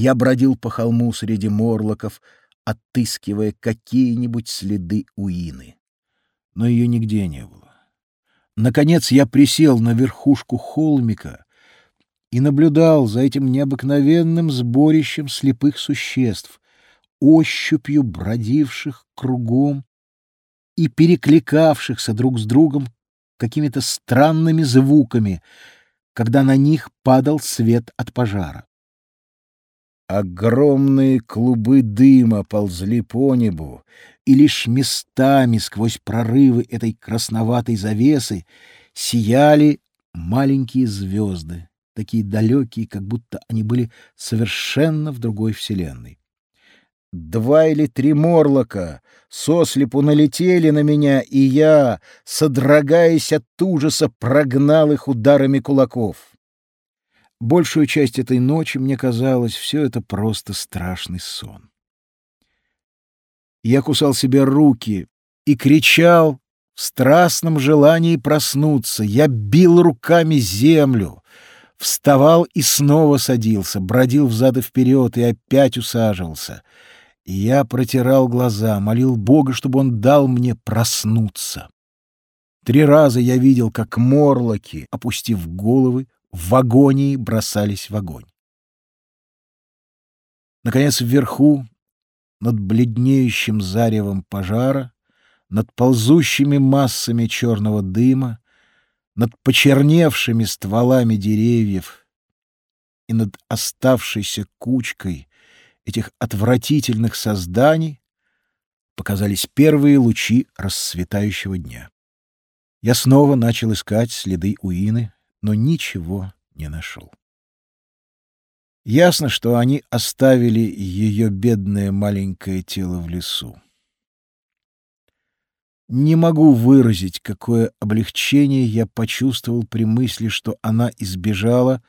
Я бродил по холму среди морлоков, отыскивая какие-нибудь следы Уины. Но ее нигде не было. Наконец я присел на верхушку холмика и наблюдал за этим необыкновенным сборищем слепых существ, ощупью бродивших кругом и перекликавшихся друг с другом какими-то странными звуками, когда на них падал свет от пожара. Огромные клубы дыма ползли по небу, и лишь местами сквозь прорывы этой красноватой завесы сияли маленькие звезды, такие далекие, как будто они были совершенно в другой вселенной. Два или три морлока сослепу налетели на меня, и я, содрогаясь от ужаса, прогнал их ударами кулаков. Большую часть этой ночи мне казалось, все это просто страшный сон. Я кусал себе руки и кричал в страстном желании проснуться. Я бил руками землю, вставал и снова садился, бродил взад и вперед и опять усаживался. я протирал глаза, молил Бога, чтобы он дал мне проснуться. Три раза я видел, как морлоки, опустив головы, в агонии бросались в огонь. Наконец, вверху, над бледнеющим заревом пожара, над ползущими массами черного дыма, над почерневшими стволами деревьев и над оставшейся кучкой этих отвратительных созданий показались первые лучи расцветающего дня. Я снова начал искать следы Уины но ничего не нашел. Ясно, что они оставили ее бедное маленькое тело в лесу. Не могу выразить, какое облегчение я почувствовал при мысли, что она избежала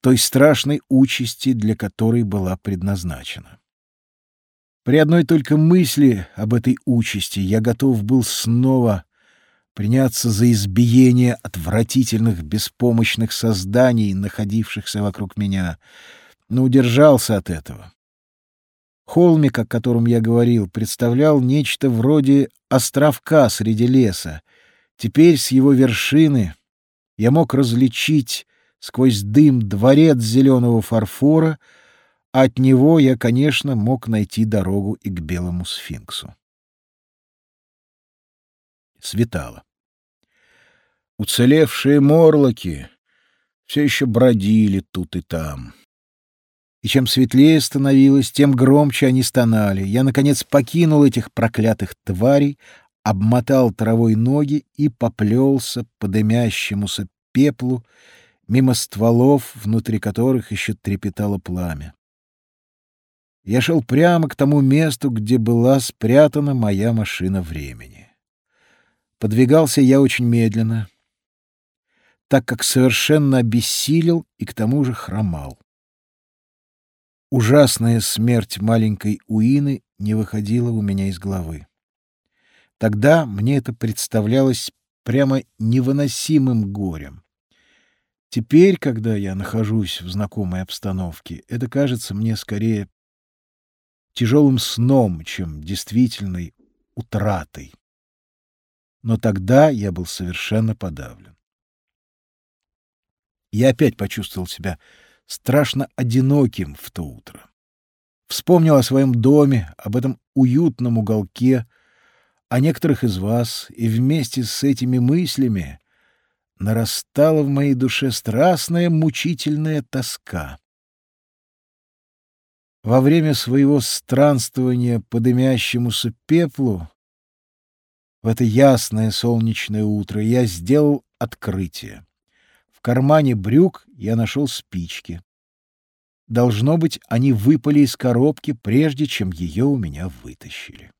той страшной участи, для которой была предназначена. При одной только мысли об этой участи я готов был снова приняться за избиение отвратительных беспомощных созданий, находившихся вокруг меня, но удержался от этого. Холмик, о котором я говорил, представлял нечто вроде островка среди леса. Теперь с его вершины я мог различить сквозь дым дворец зеленого фарфора, а от него я, конечно, мог найти дорогу и к белому сфинксу. Светало. Уцелевшие морлоки все еще бродили тут и там. И чем светлее становилось, тем громче они стонали. Я, наконец, покинул этих проклятых тварей, обмотал травой ноги и поплелся по дымящемуся пеплу мимо стволов, внутри которых еще трепетало пламя. Я шел прямо к тому месту, где была спрятана моя машина времени. Подвигался я очень медленно — так как совершенно обессилел и к тому же хромал. Ужасная смерть маленькой Уины не выходила у меня из головы. Тогда мне это представлялось прямо невыносимым горем. Теперь, когда я нахожусь в знакомой обстановке, это кажется мне скорее тяжелым сном, чем действительной утратой. Но тогда я был совершенно подавлен я опять почувствовал себя страшно одиноким в то утро. Вспомнил о своем доме, об этом уютном уголке, о некоторых из вас, и вместе с этими мыслями нарастала в моей душе страстная мучительная тоска. Во время своего странствования по дымящемуся пеплу в это ясное солнечное утро я сделал открытие кармане брюк я нашел спички. Должно быть, они выпали из коробки, прежде чем ее у меня вытащили.